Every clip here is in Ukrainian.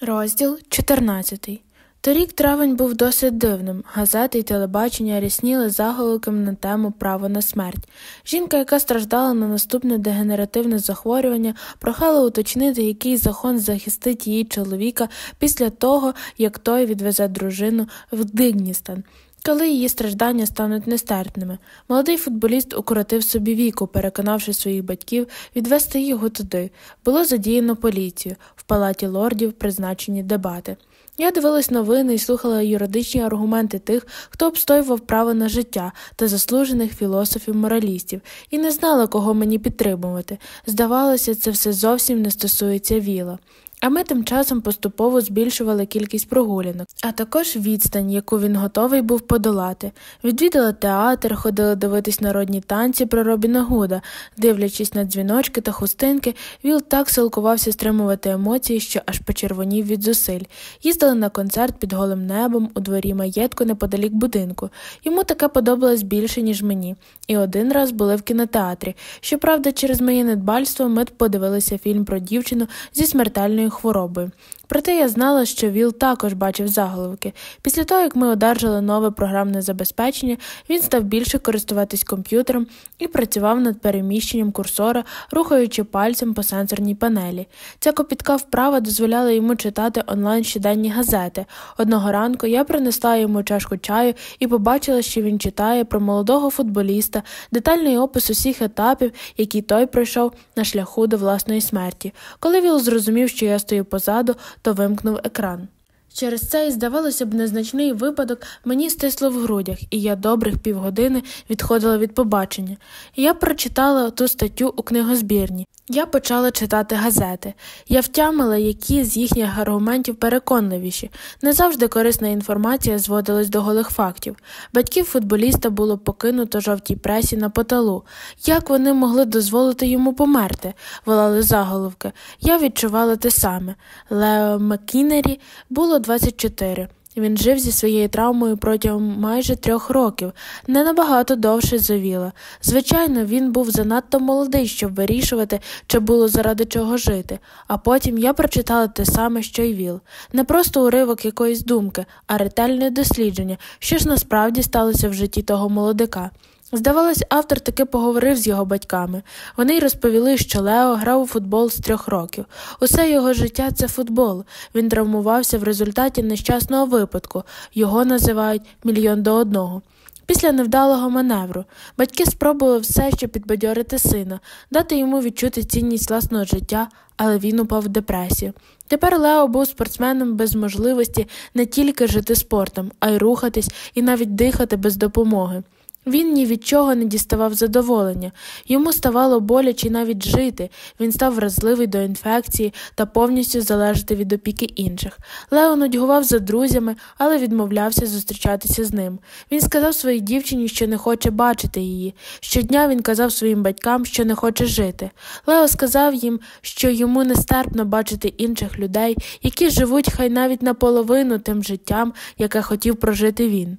Розділ 14 Торік травень був досить дивним. Газети й телебачення рісніли заголовком на тему право на смерть. Жінка, яка страждала на наступне дегенеративне захворювання, прохала уточнити, який закон захистить її чоловіка після того, як той відвезе дружину в Дигністан. Коли її страждання стануть нестерпними, молодий футболіст укоротив собі віку, переконавши своїх батьків відвести його туди. Було задіяно поліцію в палаті лордів призначені дебати. Я дивилась новини і слухала юридичні аргументи тих, хто обстоював право на життя та заслужених філософів-моралістів, і не знала, кого мені підтримувати. Здавалося, це все зовсім не стосується віла. А ми тим часом поступово збільшували кількість прогулянок, а також відстань, яку він готовий був подолати. Відвідали театр, ходили дивитись народні танці про Робіна Гуда, дивлячись на дзвіночки та хустинки, Віл так силкувався стримувати емоції, що аж почервонів від зусиль. Їздили на концерт під голим небом у дворі маєтку неподалік будинку. Йому таке подобалось більше, ніж мені. І один раз були в кінотеатрі. Щоправда, через моє недбальство ми подивилися фільм про дівчину зі смертельною хворобою. Проте я знала, що Віл також бачив заголовки. Після того, як ми одержали нове програмне забезпечення, він став більше користуватись комп'ютером і працював над переміщенням курсора, рухаючи пальцем по сенсорній панелі. Ця копітка вправа дозволяла йому читати онлайн щоденні газети. Одного ранку я принесла йому чашку чаю і побачила, що він читає про молодого футболіста, детальний опис усіх етапів, які той пройшов на шляху до власної смерті. Коли Віл зрозумів, що я стою позаду, то вимкнув екран. Через цей, здавалося б, незначний випадок мені стисло в грудях, і я добрих півгодини відходила від побачення. Я прочитала ту статтю у книгозбірні. Я почала читати газети. Я втямила, які з їхніх аргументів переконливіші. Не завжди корисна інформація зводилась до голих фактів. Батьків футболіста було покинуто жовтій пресі на поталу. Як вони могли дозволити йому померти? волали заголовки. Я відчувала те саме. Лео Маккінері було 24. Він жив зі своєю травмою протягом майже трьох років, не набагато довше завіла. Звичайно, він був занадто молодий, щоб вирішувати, чи було заради чого жити, а потім я прочитала те саме, що й Віл. Не просто уривок якоїсь думки, а ретельне дослідження, що ж насправді сталося в житті того молодика. Здавалось, автор таки поговорив з його батьками. Вони й розповіли, що Лео грав у футбол з трьох років. Усе його життя це футбол. Він травмувався в результаті нещасного випадку. Його називають мільйон до одного. Після невдалого маневру батьки спробували все, щоб підбадьорити сина, дати йому відчути цінність власного життя, але він упав в депресію. Тепер Лео був спортсменом без можливості не тільки жити спортом, а й рухатись і навіть дихати без допомоги. Він ні від чого не діставав задоволення, йому ставало боляче навіть жити, він став вразливий до інфекції та повністю залежати від опіки інших. Лео нудьгував за друзями, але відмовлявся зустрічатися з ним. Він сказав своїй дівчині, що не хоче бачити її. Щодня він казав своїм батькам, що не хоче жити. Лео сказав їм, що йому нестерпно бачити інших людей, які живуть хай навіть наполовину тим життям, яке хотів прожити він.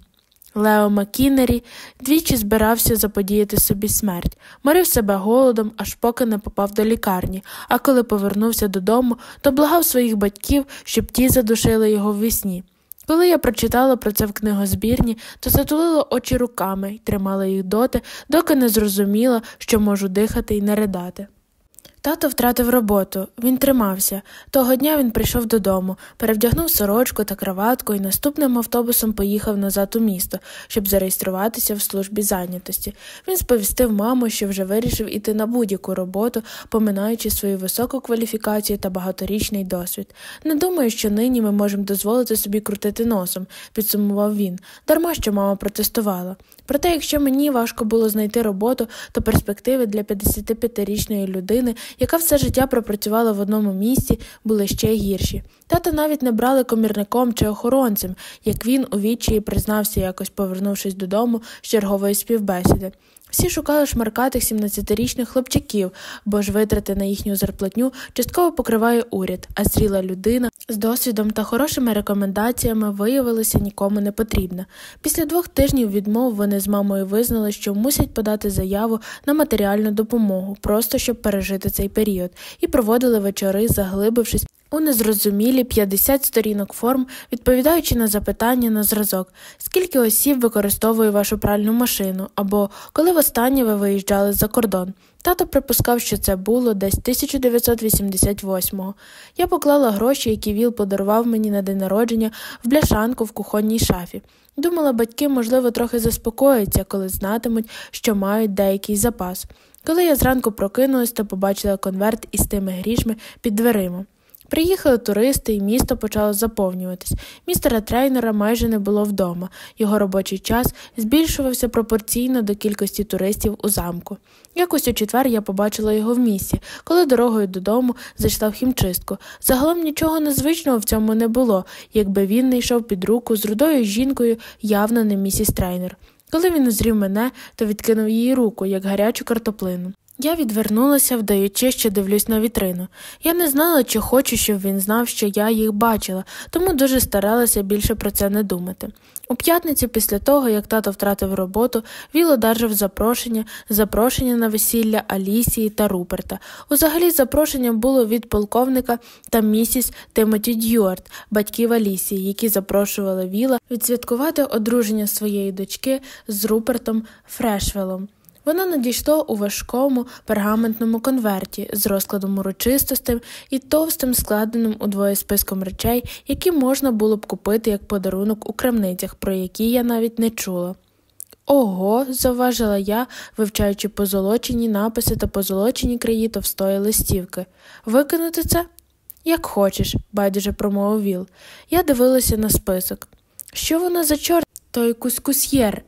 Лео Макінері двічі збирався заподіяти собі смерть, морив себе голодом, аж поки не попав до лікарні, а коли повернувся додому, то благав своїх батьків, щоб ті задушили його в вісні. Коли я прочитала про це в книгозбірні, то затулила очі руками і тримала їх доти, доки не зрозуміла, що можу дихати і не ридати. Тато втратив роботу, він тримався. Того дня він прийшов додому, перевдягнув сорочку та краватку і наступним автобусом поїхав назад у місто, щоб зареєструватися в службі зайнятості. Він сповістив маму, що вже вирішив іти на будь-яку роботу, поминаючи свою високу кваліфікацію та багаторічний досвід. Не думаю, що нині ми можемо дозволити собі крутити носом, підсумував він, дарма що мама протестувала. Проте, якщо мені важко було знайти роботу, то перспективи для 55-річної людини, яка все життя пропрацювала в одному місці, були ще гірші. Тата навіть не брали комірником чи охоронцем, як він у відчаї признався, якось повернувшись додому з чергової співбесіди. Всі шукали шмаркатих 17-річних хлопчаків, бо ж витрати на їхню зарплатню частково покриває уряд, а зріла людина з досвідом та хорошими рекомендаціями виявилася нікому не потрібна. Після двох тижнів відмов вони з мамою визнали, що мусять подати заяву на матеріальну допомогу, просто щоб пережити цей період, і проводили вечори, заглибившись у незрозумілі 50 сторінок форм, відповідаючи на запитання на зразок, скільки осіб використовує вашу пральну машину, або коли востаннє ви виїжджали за кордон. Тато припускав, що це було десь 1988-го. Я поклала гроші, які Віл подарував мені на день народження, в бляшанку в кухонній шафі. Думала, батьки, можливо, трохи заспокояться, коли знатимуть, що мають деякий запас. Коли я зранку прокинулась, то побачила конверт із тими грішми під дверима. Приїхали туристи, і місто почало заповнюватись. Містера трейнера майже не було вдома. Його робочий час збільшувався пропорційно до кількості туристів у замку. Якось у четвер я побачила його в місті, коли дорогою додому зайшла в хімчистку. Загалом нічого незвичного в цьому не було, якби він не йшов під руку з рудою жінкою, явно не місіс трейнер. Коли він узрів мене, то відкинув її руку, як гарячу картоплину. Я відвернулася, вдаючи, що дивлюсь на вітрину. Я не знала, чи хочу, щоб він знав, що я їх бачила, тому дуже старалася більше про це не думати. У п'ятницю, після того, як тато втратив роботу, Віл одержав запрошення, запрошення на весілля Алісії та Руперта. Узагалі, запрошення було від полковника та місіс Тимоті Дюарт, батьків Алісії, які запрошували Віла відсвяткувати одруження своєї дочки з Рупертом Фрешвелом. Воно надійшло у важкому пергаментному конверті з розкладом урочистостей і товстим складеним удвоє списком речей, які можна було б купити як подарунок у крамницях, про які я навіть не чула. Ого, завважила я, вивчаючи позолочені написи та позолочені краї товстої листівки. Викинути це? Як хочеш, байдуже промовив Віл. Я дивилася на список. Що воно за чорт, той кускусьєр?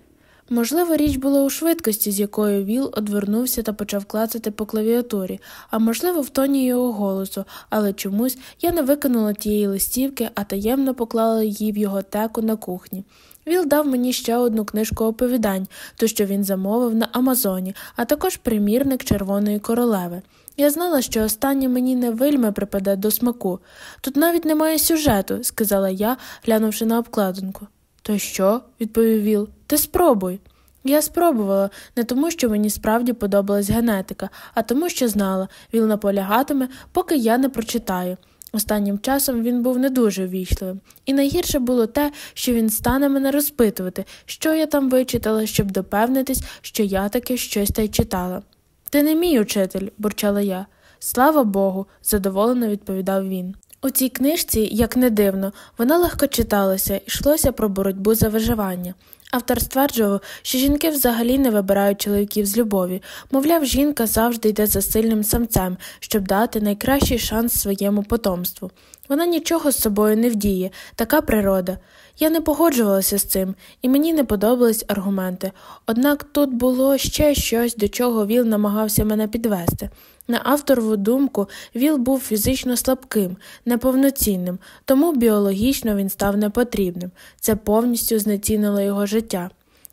Можливо, річ була у швидкості, з якою Віл одвернувся та почав клацати по клавіатурі, а можливо, в тоні його голосу, але чомусь я не викинула тієї листівки, а таємно поклала її в його теку на кухні. Віл дав мені ще одну книжку оповідань, ту, що він замовив на Амазоні, а також примірник Червоної королеви. Я знала, що останнє мені не вельми припаде до смаку. Тут навіть немає сюжету, сказала я, глянувши на обкладинку. То що? відповів Віл. Ти спробуй. Я спробувала не тому, що мені справді подобалась генетика, а тому, що знала, Віл наполягатиме, поки я не прочитаю. Останнім часом він був не дуже ввічливим, і найгірше було те, що він стане мене розпитувати, що я там вичитала, щоб допевнитись, що я таки щось та й читала. Ти не мій учитель, бурчала я. Слава Богу, задоволено відповідав він. У цій книжці, як не дивно, вона легко читалася, йшлося про боротьбу за виживання. Автор стверджував, що жінки взагалі не вибирають чоловіків з любові, мовляв, жінка завжди йде за сильним самцем, щоб дати найкращий шанс своєму потомству. Вона нічого з собою не вдіє, така природа. Я не погоджувалася з цим, і мені не подобались аргументи. Однак тут було ще щось, до чого Віл намагався мене підвести. На авторову думку, Віл був фізично слабким, неповноцінним, тому біологічно він став непотрібним. Це повністю знецінило його життя.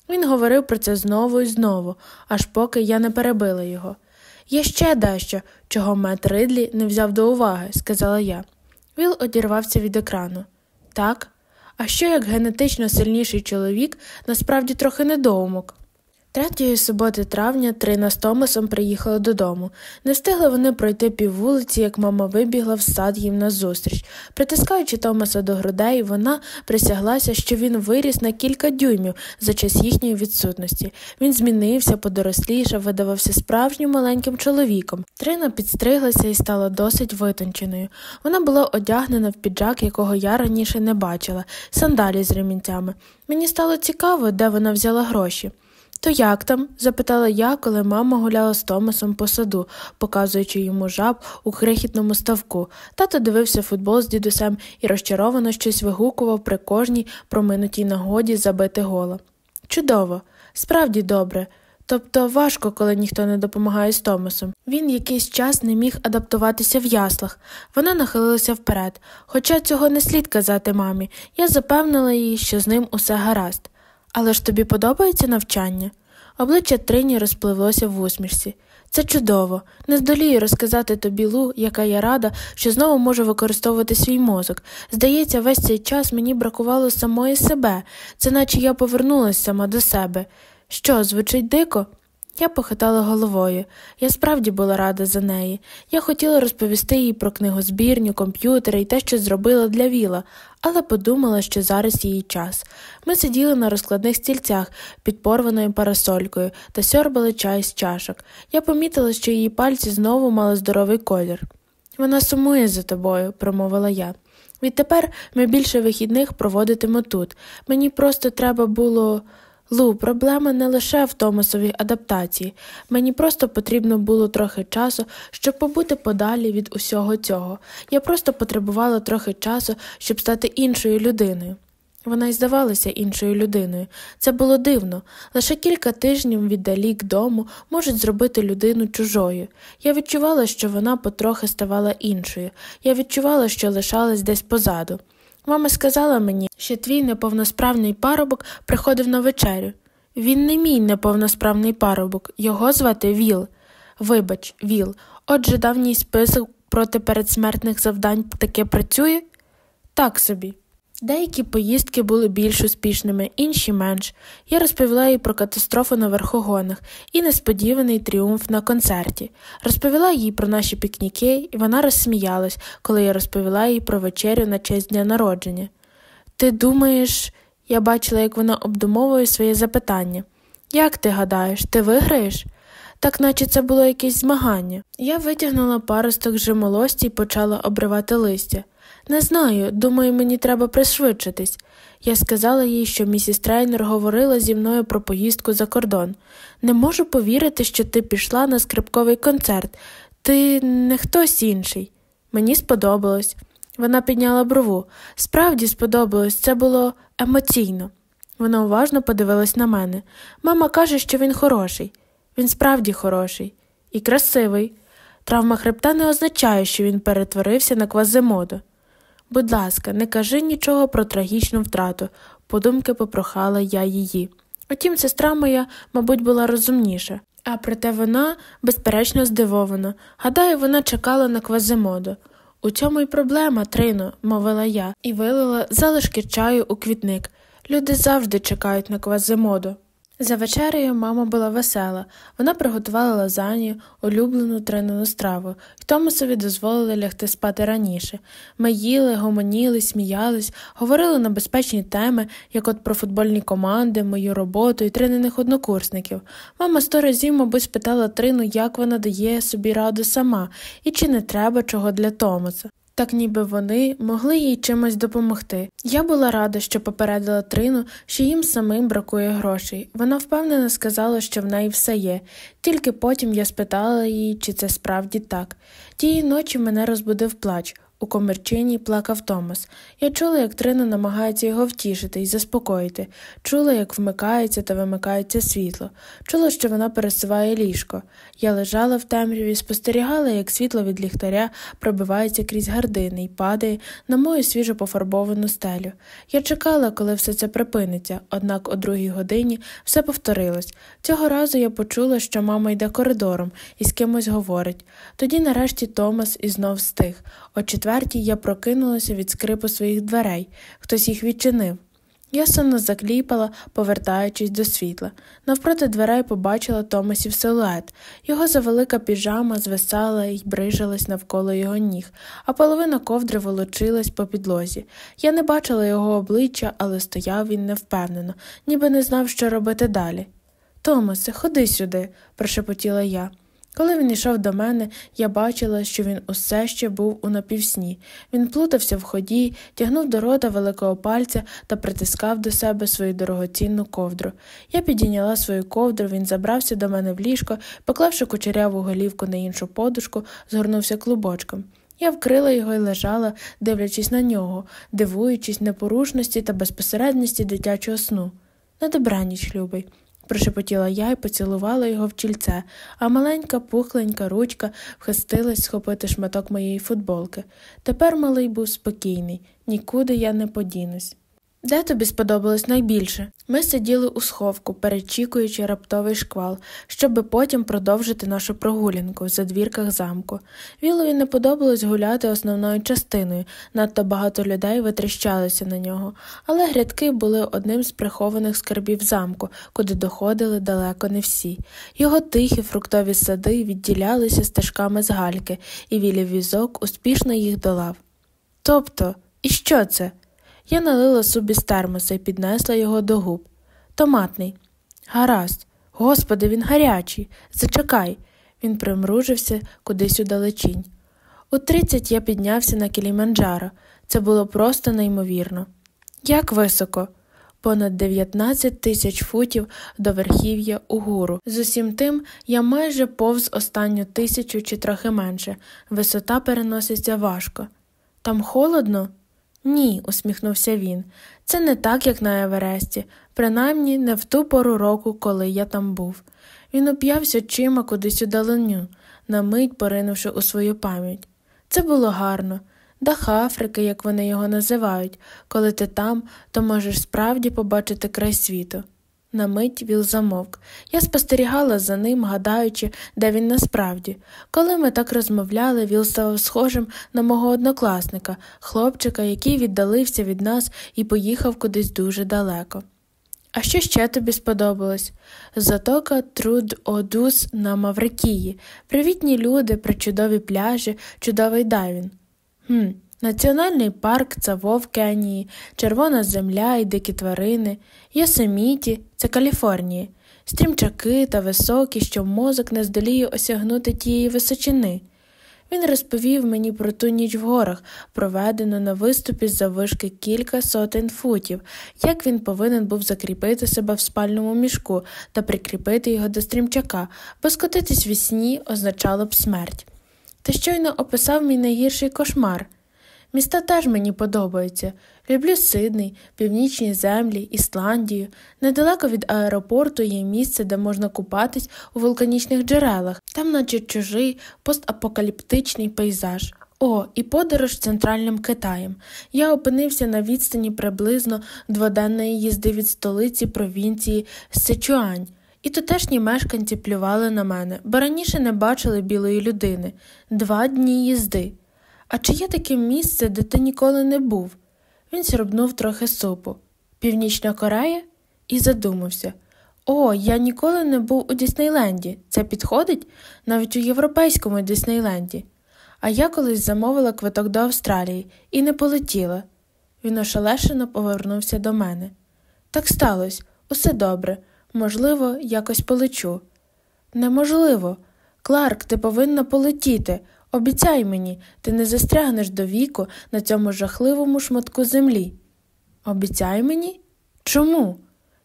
Він говорив про це знову і знову, аж поки я не перебила його. Є ще дещо, чого Мет Ридлі не взяв до уваги, сказала я. Віл одірвався від екрану. Так? А що як генетично сильніший чоловік насправді трохи недоумок? Третьої суботи травня Трина з Томасом приїхали додому. Не встигли вони пройти піввулиці, як мама вибігла в сад їм назустріч. Притискаючи Томаса до грудей, вона присяглася, що він виріс на кілька дюймів за час їхньої відсутності. Він змінився, подорослішав, видавався справжнім маленьким чоловіком. Трина підстриглася і стала досить витонченою. Вона була одягнена в піджак, якого я раніше не бачила, сандалі з ремінцями. Мені стало цікаво, де вона взяла гроші. То як там? запитала я, коли мама гуляла з Томасом по саду, показуючи йому жаб у крихітному ставку. Тато дивився футбол з дідусем і розчаровано щось вигукував при кожній проминутій нагоді забити гола. Чудово, справді добре. Тобто важко, коли ніхто не допомагає з Томасом. Він якийсь час не міг адаптуватися в яслах. Вона нахилилася вперед, хоча цього не слід казати мамі. Я запевнила її, що з ним усе гаразд. Але ж тобі подобається навчання? Обличчя Трині розпливлося в усмішці. Це чудово. Не здолію розказати тобі Лу, яка я рада, що знову можу використовувати свій мозок. Здається, весь цей час мені бракувало самої себе, це наче я повернулася сама до себе. Що, звучить дико? Я похитала головою. Я справді була рада за неї. Я хотіла розповісти їй про книгозбірню, комп'ютери і те, що зробила для Віла, але подумала, що зараз її час. Ми сиділи на розкладних стільцях під порваною парасолькою та сьорбали чай з чашок. Я помітила, що її пальці знову мали здоровий колір. Вона сумує за тобою, промовила я. Відтепер ми більше вихідних проводитимо тут. Мені просто треба було. Лу, проблема не лише в Томасовій адаптації. Мені просто потрібно було трохи часу, щоб побути подалі від усього цього. Я просто потребувала трохи часу, щоб стати іншою людиною. Вона й здавалася іншою людиною. Це було дивно. Лише кілька тижнів віддалік дому можуть зробити людину чужою. Я відчувала, що вона потрохи ставала іншою. Я відчувала, що лишалась десь позаду. Мама сказала мені, що твій неповносправний парубок приходив на вечерю. Він не мій неповносправний парубок, його звати Віл. Вибач, Віл, отже давній список проти передсмертних завдань таке працює? Так собі. Деякі поїздки були більш успішними, інші менш. Я розповіла їй про катастрофу на верхогонах і несподіваний тріумф на концерті. Розповіла їй про наші пікніки, і вона розсміялась, коли я розповіла їй про вечерю на честь дня народження. Ти думаєш, я бачила, як вона обдумовує своє запитання. Як ти гадаєш, ти виграєш? Так наче це було якесь змагання. Я витягнула паросток жимолості і почала обривати листя. Не знаю, думаю, мені треба пришвидшитись. Я сказала їй, що місіс Трейнер говорила зі мною про поїздку за кордон. Не можу повірити, що ти пішла на скрипковий концерт. Ти не хтось інший. Мені сподобалось. Вона підняла брову. Справді сподобалось, це було емоційно. Вона уважно подивилась на мене. Мама каже, що він хороший. Він справді хороший і красивий. Травма хребта не означає, що він перетворився на квазимоду. Будь ласка, не кажи нічого про трагічну втрату, подумки попрохала я її. Утім, сестра моя, мабуть, була розумніша, а проте вона, безперечно, здивована. Гадаю, вона чекала на квазимоду. У цьому й проблема, Трино, мовила я, і вилила залишки чаю у квітник. Люди завжди чекають на квазимоду. За вечерею мама була весела. Вона приготувала лазанью, улюблену тренену страву, і Томасові дозволили лягти спати раніше. Ми їли, гомоніли, сміялись, говорили на безпечні теми, як от про футбольні команди, мою роботу і тренених однокурсників. Мама сто разів, мабуть, спитала Трину, як вона дає собі раду сама і чи не треба чого для Томаса так ніби вони могли їй чимось допомогти. Я була рада, що попередила Трину, що їм самим бракує грошей. Вона впевнено сказала, що в неї все є, тільки потім я спитала її, чи це справді так. Тієї ночі мене розбудив плач. У комірчині плакав Томас. Я чула, як Трина намагається його втішити і заспокоїти, чула, як вмикається та вимикається світло, чула, що вона пересуває ліжко. Я лежала в темряві, спостерігала, як світло від ліхтаря пробивається крізь гардини і падає на мою свіжо пофарбовану стелю. Я чекала, коли все це припиниться, однак о другій годині все повторилось. Цього разу я почула, що мама йде коридором і з кимось говорить. Тоді, нарешті, Томас і знов стих. О четвертій я прокинулася від скрипу своїх дверей, хтось їх відчинив. Я сонно закліпала, повертаючись до світла. Навпроти дверей побачила Томасів силует. Його завелика піжама звисала і брижилась навколо його ніг, а половина ковдри волочилась по підлозі. Я не бачила його обличчя, але стояв він невпевнено, ніби не знав, що робити далі. Томасе, ходи сюди, прошепотіла я. Коли він йшов до мене, я бачила, що він усе ще був у напівсні. Він плутався в ході, тягнув до рота великого пальця та притискав до себе свою дорогоцінну ковдру. Я підійняла свою ковдру, він забрався до мене в ліжко, поклавши кучеряву голівку на іншу подушку, згорнувся клубочком. Я вкрила його і лежала, дивлячись на нього, дивуючись непорушності та безпосередності дитячого сну. На добраніч, любий прошепотіла я і поцілувала його в чільце, а маленька пухленька ручка вхистилась схопити шматок моєї футболки. Тепер малий був спокійний, нікуди я не подінусь. Де тобі сподобалось найбільше? Ми сиділи у сховку, перечікуючи раптовий шквал, щоби потім продовжити нашу прогулянку в задвірках замку. Вілові не подобалось гуляти основною частиною, надто багато людей витріщалися на нього, але грядки були одним з прихованих скарбів замку, куди доходили далеко не всі. Його тихі фруктові сади відділялися стежками з гальки, і вілів візок успішно їх долав. Тобто, і що це? Я налила собі з термоса і піднесла його до губ. Томатний. Гаразд, господи, він гарячий. Зачекай. Він примружився кудись у далечінь. У тридцять я піднявся на Кіліманджаро. Це було просто неймовірно. Як високо? Понад 19 тисяч футів до верхів'я угору. З усім тим я майже повз останню тисячу чи трохи менше. Висота переноситься важко. Там холодно? Ні, усміхнувся він. Це не так, як на Евересті, принаймні не в ту пору року, коли я там був. Він уп'явся очима кудись у далиню, на мить поринувши у свою пам'ять. Це було гарно. Дах Африки, як вони його називають. Коли ти там, то можеш справді побачити край світу. На мить Віл замовк. Я спостерігала за ним, гадаючи, де він насправді. Коли ми так розмовляли, Віл став схожим на мого однокласника, хлопчика, який віддалився від нас і поїхав кудись дуже далеко. А що ще тобі сподобалось? Затока Труд Одус на Маврикії, привітні люди, причудові пляжі, чудовий дайвін. Хм, Національний парк це вов Кенії, червона земля і дикі тварини, Йосеміті це Каліфорнії, стрімчаки та високі, що мозок не здоліє осягнути тієї височини. Він розповів мені про ту ніч в горах, проведену на виступі з завишки кілька сотень футів, як він повинен був закріпити себе в спальному мішку та прикріпити його до стрімчака, бо скотитись в сні означало б смерть. Ти щойно описав мій найгірший кошмар. Міста теж мені подобаються. Люблю Сидний, північні землі, Ісландію. Недалеко від аеропорту є місце, де можна купатись у вулканічних джерелах, там, наче чужий постапокаліптичний пейзаж. О, і подорож центральним Китаєм. Я опинився на відстані приблизно дводенної їзди від столиці провінції Сичуань. І тутешні мешканці плювали на мене, бо раніше не бачили білої людини два дні їзди. А чи є таке місце, де ти ніколи не був? Він срубнув трохи супу. Північна Корея? І задумався. О, я ніколи не був у Діснейленді. Це підходить навіть у європейському Діснейленді. А я колись замовила квиток до Австралії і не полетіла. Він ошелешено повернувся до мене. Так сталося, усе добре. Можливо, якось полечу. Неможливо. Кларк, ти повинна полетіти. Обіцяй мені, ти не застрягнеш до віку на цьому жахливому шматку землі. Обіцяй мені? Чому?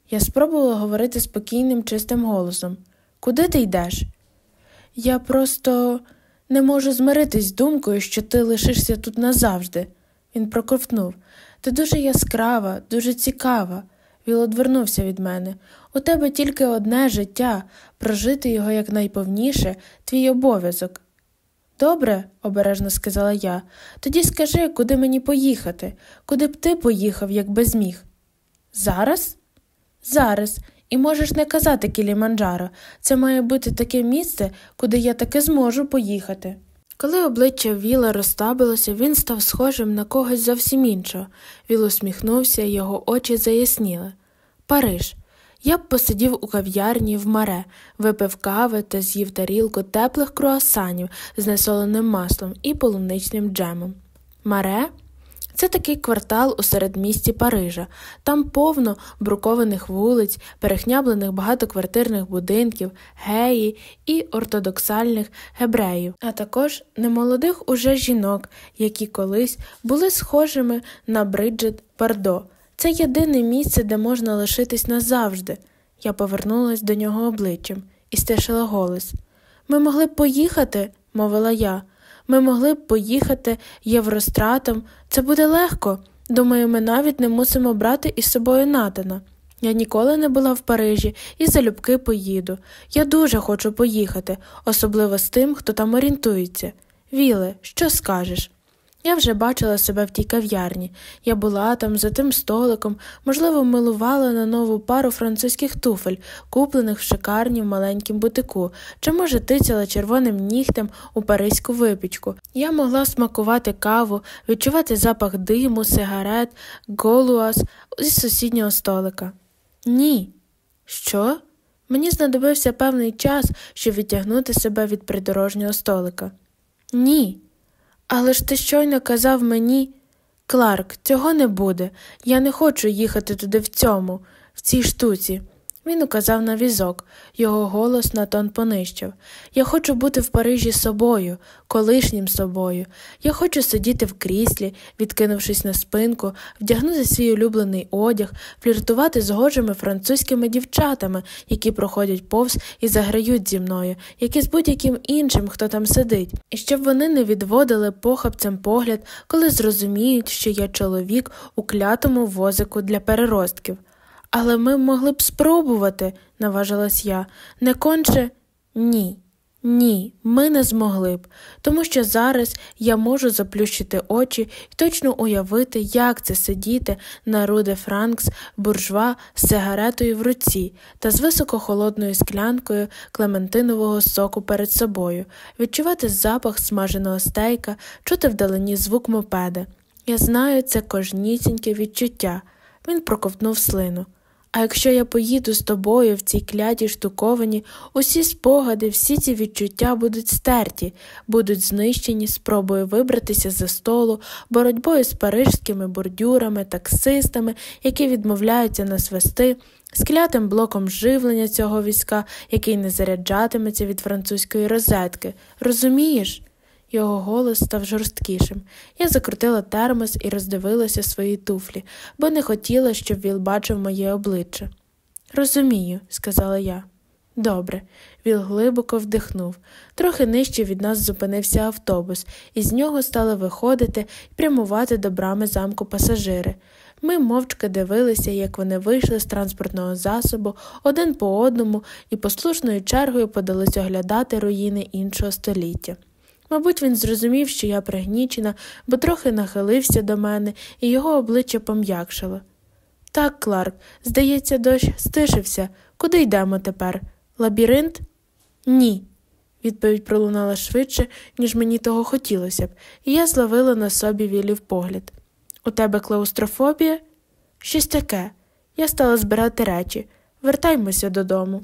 Я спробувала говорити спокійним, чистим голосом. Куди ти йдеш? Я просто не можу змиритись з думкою, що ти лишишся тут назавжди. Він проковтнув. Ти дуже яскрава, дуже цікава. Він одвернувся від мене. У тебе тільки одне життя, прожити його якнайповніше, твій обов'язок. Добре, обережно сказала я, тоді скажи, куди мені поїхати, куди б ти поїхав, якби зміг. Зараз? Зараз, і можеш не казати Кіліманджаро, це має бути таке місце, куди я таки зможу поїхати. Коли обличчя Віла розтабилося, він став схожим на когось зовсім іншого. Віл усміхнувся, його очі заясніли. Париж. Я б посидів у кав'ярні в маре, випив кави та з'їв тарілку теплих круасанів з несоленим маслом і полуничним джемом. Маре це такий квартал у середмісті Парижа, там повно брукованих вулиць, перехняблених багатоквартирних будинків, геї і ортодоксальних гебреїв, а також немолодих уже жінок, які колись були схожими на Бриджит Пардо. Це єдине місце, де можна лишитись назавжди. Я повернулась до нього обличчям і стишила голос. Ми могли б поїхати, мовила я. Ми могли б поїхати євростратом. Це буде легко. Думаю, ми навіть не мусимо брати із собою Натана. Я ніколи не була в Парижі і залюбки поїду. Я дуже хочу поїхати, особливо з тим, хто там орієнтується. Віле, що скажеш? Я вже бачила себе в тій кав'ярні. Я була там за тим столиком, можливо, милувала на нову пару французьких туфель, куплених в шикарнім маленькім бутику, чи, може, тицяла червоним нігтем у паризьку випічку. Я могла смакувати каву, відчувати запах диму, сигарет, голуас із сусіднього столика. Ні. Що? Мені знадобився певний час, щоб відтягнути себе від придорожнього столика. Ні. Але ж ти щойно казав мені, Кларк, цього не буде. Я не хочу їхати туди в цьому, в цій штуці. Він указав на візок, його голос на тон понищив. Я хочу бути в Парижі собою, колишнім собою. Я хочу сидіти в кріслі, відкинувшись на спинку, вдягнути свій улюблений одяг, фліртувати з гожими французькими дівчатами, які проходять повз і заграють зі мною, як і з будь-яким іншим, хто там сидить, і щоб вони не відводили похабцем погляд, коли зрозуміють, що я чоловік у клятому возику для переростків. Але ми могли б спробувати, наважилась я. Не конче ні. Ні, ми не змогли б, тому що зараз я можу заплющити очі і точно уявити, як це сидіти на Руде Франкс буржва з сигаретою в руці та з високохолодною склянкою клементинового соку перед собою, відчувати запах смаженого стейка, чути вдалині звук мопеда. Я знаю це кожнісіньке відчуття. Він проковтнув слину. А якщо я поїду з тобою в цій клятій штуковані, усі спогади, всі ці відчуття будуть стерті, будуть знищені спробою вибратися за столу, боротьбою з парижськими бордюрами, таксистами, які відмовляються нас вести, з клятим блоком живлення цього війська, який не заряджатиметься від французької розетки. Розумієш? Його голос став жорсткішим. Я закрутила термос і роздивилася свої туфлі, бо не хотіла, щоб Віл бачив моє обличчя. Розумію, сказала я. Добре, Віл глибоко вдихнув. Трохи нижче від нас зупинився автобус, і з нього стали виходити і прямувати до брами замку пасажири. Ми мовчки дивилися, як вони вийшли з транспортного засобу один по одному і послушною чергою подались оглядати руїни іншого століття. Мабуть, він зрозумів, що я пригнічена, бо трохи нахилився до мене, і його обличчя пом'якшило. Так, Кларк, здається, дощ стишився. Куди йдемо тепер? Лабіринт? Ні. Відповідь пролунала швидше, ніж мені того хотілося б, і я зловила на собі вілів погляд. У тебе клаустрофобія? Щось таке. Я стала збирати речі. Вертаймося додому.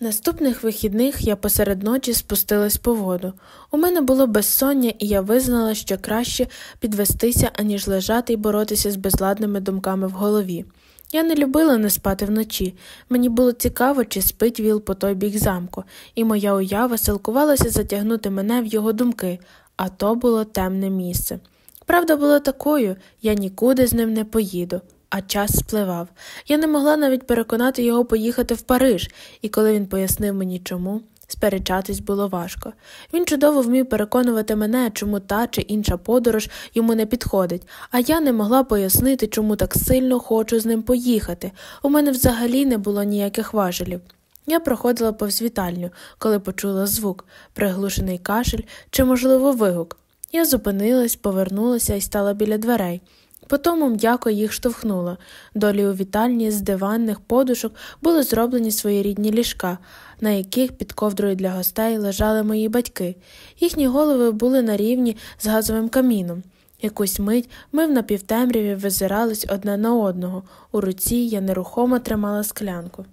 Наступних вихідних я посеред ночі спустилась по воду. У мене було безсоння, і я визнала, що краще підвестися, аніж лежати і боротися з безладними думками в голові. Я не любила не спати вночі. Мені було цікаво, чи спить віл по той бік замку, і моя уява силкувалася затягнути мене в його думки, а то було темне місце. Правда була такою я нікуди з ним не поїду а час спливав. Я не могла навіть переконати його поїхати в Париж, і коли він пояснив мені чому, сперечатись було важко. Він чудово вмів переконувати мене, чому та чи інша подорож йому не підходить, а я не могла пояснити, чому так сильно хочу з ним поїхати. У мене взагалі не було ніяких важелів. Я проходила повз вітальню, коли почула звук, приглушений кашель чи, можливо, вигук. Я зупинилась, повернулася і стала біля дверей. Потому м'яко їх штовхнула. Долі у вітальні з диванних подушок були зроблені своєрідні ліжка, на яких під ковдрою для гостей лежали мої батьки. Їхні голови були на рівні з газовим каміном. Якусь мить ми в напівтемряві визирались одне на одного. У руці я нерухомо тримала склянку.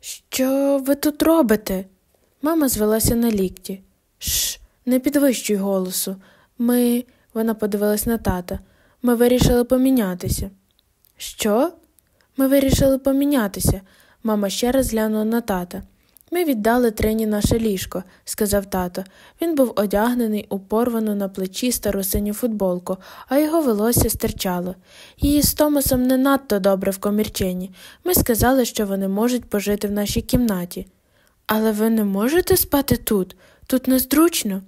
Що ви тут робите? Мама звелася на лікті. Шш, не підвищуй голосу. Ми. Вона подивилась на тата. Ми вирішили помінятися. Що? Ми вирішили помінятися. Мама ще раз глянула на тата. Ми віддали трині наше ліжко, сказав тато. Він був одягнений у порвану на плечі стару синю футболку, а його волосся стирчало. Її з Томасом не надто добре в комірчині. Ми сказали, що вони можуть пожити в нашій кімнаті. Але ви не можете спати тут? Тут незручно.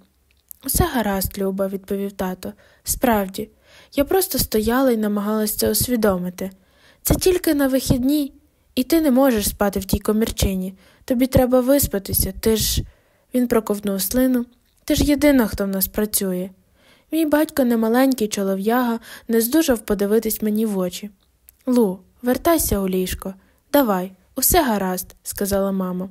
Усе гаразд, Люба, відповів тато. Справді. Я просто стояла і намагалася це усвідомити. Це тільки на вихідні, і ти не можеш спати в тій комірчині. Тобі треба виспатися, ти ж. Він проковтнув слину. Ти ж єдина, хто в нас працює. Мій батько, немаленький чолов'яга, не здужав подивитись мені в очі. Лу, вертайся у ліжко. Давай, усе гаразд, сказала мама.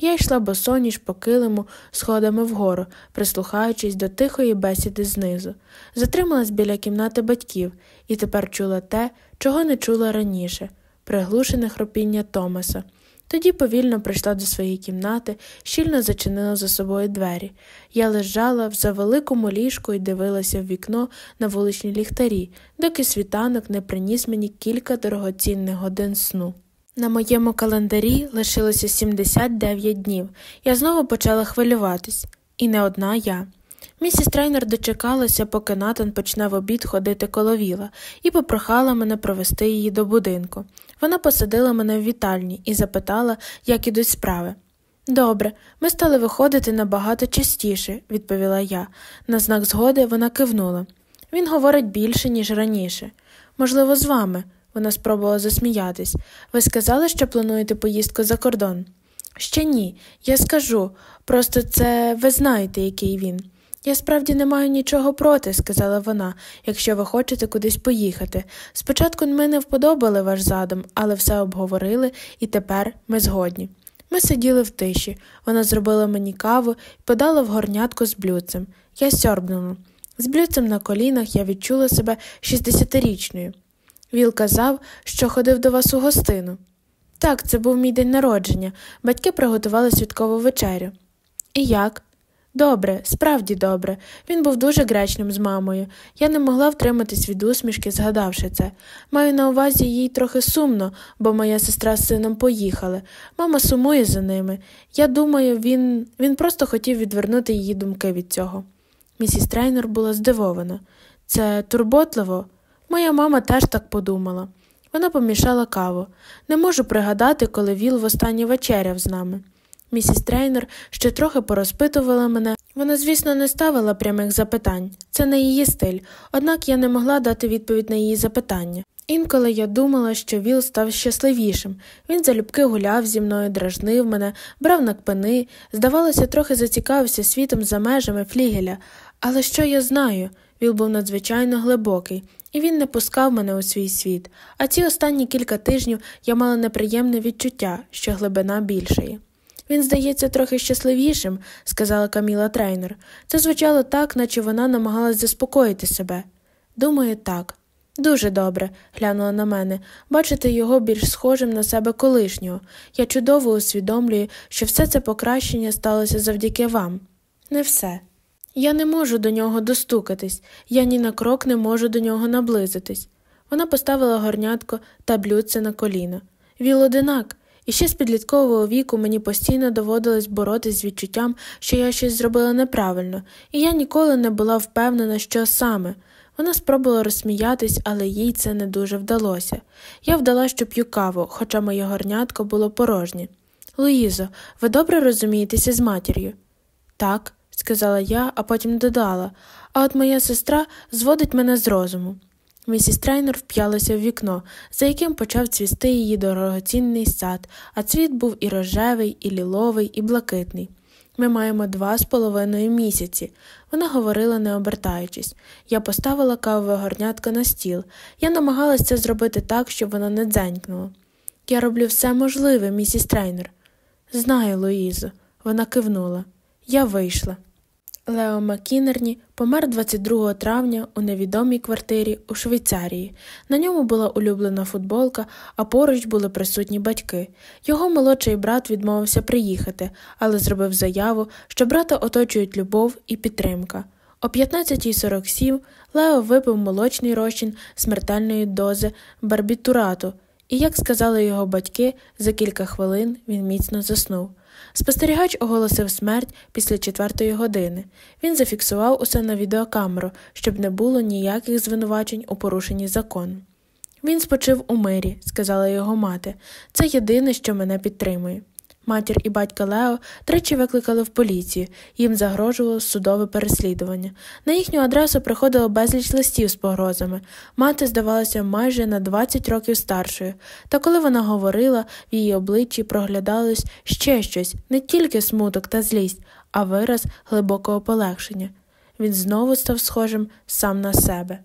Я йшла босоніж по килиму, сходами вгору, прислухаючись до тихої бесіди знизу, затрималась біля кімнати батьків і тепер чула те, чого не чула раніше приглушене хропіння Томаса. Тоді повільно прийшла до своєї кімнати, щільно зачинила за собою двері. Я лежала в завеликому ліжку і дивилася в вікно на вуличні ліхтарі, доки світанок не приніс мені кілька дорогоцінних годин сну. На моєму календарі лишилося 79 днів. Я знову почала хвилюватись, і не одна я. Місіс трейнер дочекалася, поки Натан почне в обід ходити коло віла, і попрохала мене провести її до будинку. Вона посадила мене в вітальні і запитала, як ідуть справи. Добре, ми стали виходити набагато частіше, відповіла я. На знак згоди вона кивнула. Він говорить більше, ніж раніше. Можливо, з вами. Вона спробувала засміятись. Ви сказали, що плануєте поїздку за кордон? Ще ні, я скажу. Просто це ви знаєте, який він. Я справді не маю нічого проти, сказала вона, якщо ви хочете кудись поїхати. Спочатку ми не вподобали ваш задум, але все обговорили, і тепер ми згодні. Ми сиділи в тиші. Вона зробила мені каву і подала в горнятку з блюдцем. Я сьорбнула. З блюдцем на колінах я відчула себе шістдесятирічною. Віл казав, що ходив до вас у гостину. Так, це був мій день народження. Батьки приготували святкову вечерю. І як? Добре, справді добре. Він був дуже гречним з мамою. Я не могла втриматись від усмішки, згадавши це. Маю на увазі їй трохи сумно, бо моя сестра з сином поїхали. Мама сумує за ними. Я думаю, він він просто хотів відвернути її думки від цього. Місіс Трейнор була здивована. Це турботливо. Моя мама теж так подумала. Вона помішала каву. Не можу пригадати, коли Віл востаннє вечеряв з нами. Місіс Трейнор ще трохи порозпитувала мене. Вона, звісно, не ставила прямих запитань, це не її стиль, однак я не могла дати відповідь на її запитання. Інколи я думала, що Віл став щасливішим. Він залюбки гуляв зі мною, дражнив мене, брав на кпини, здавалося, трохи зацікавився світом за межами флігеля. Але що я знаю? Віл був надзвичайно глибокий, і він не пускав мене у свій світ, а ці останні кілька тижнів я мала неприємне відчуття, що глибина більшає. Він здається трохи щасливішим, сказала Каміла трейнер. Це звучало так, наче вона намагалась заспокоїти себе. Думаю, так. Дуже добре, глянула на мене, бачити його більш схожим на себе колишнього. Я чудово усвідомлюю, що все це покращення сталося завдяки вам. Не все. Я не можу до нього достукатись, я ні на крок не можу до нього наблизитись. Вона поставила горнятко та блюдце на коліна. Віл одинак, і ще з підліткового віку мені постійно доводилось боротись з відчуттям, що я щось зробила неправильно, і я ніколи не була впевнена, що саме. Вона спробувала розсміятись, але їй це не дуже вдалося. Я вдала, що п'ю каву, хоча моє горнятко було порожнє. Луїзо, ви добре розумієтеся з матір'ю? Так, сказала я, а потім додала, а от моя сестра зводить мене з розуму. Місіс Трейнер вп'ялася в вікно, за яким почав цвісти її дорогоцінний сад, а цвіт був і рожевий, і ліловий, і блакитний. Ми маємо два з половиною місяці. Вона говорила, не обертаючись. Я поставила кавове горнятко на стіл. Я намагалася це зробити так, щоб воно не дзенькнуло. Я роблю все можливе, місіс Трейнер. Знаю, Луїзо. Вона кивнула. Я вийшла. Лео Маккінерні помер 22 травня у невідомій квартирі у Швейцарії. На ньому була улюблена футболка, а поруч були присутні батьки. Його молодший брат відмовився приїхати, але зробив заяву, що брата оточують любов і підтримка. О 15.47 Лео випив молочний розчин смертельної дози барбітурату, і, як сказали його батьки, за кілька хвилин він міцно заснув. Спостерігач оголосив смерть після четвертої години. Він зафіксував усе на відеокамеру, щоб не було ніяких звинувачень у порушенні закону. Він спочив у мирі, сказала його мати. Це єдине, що мене підтримує. Матір і батька Лео тричі викликали в поліцію, їм загрожувало судове переслідування. На їхню адресу приходило безліч листів з погрозами. Мати здавалася майже на 20 років старшою, та коли вона говорила, в її обличчі проглядалось ще щось, не тільки смуток та злість, а вираз глибокого полегшення. він знову став схожим сам на себе.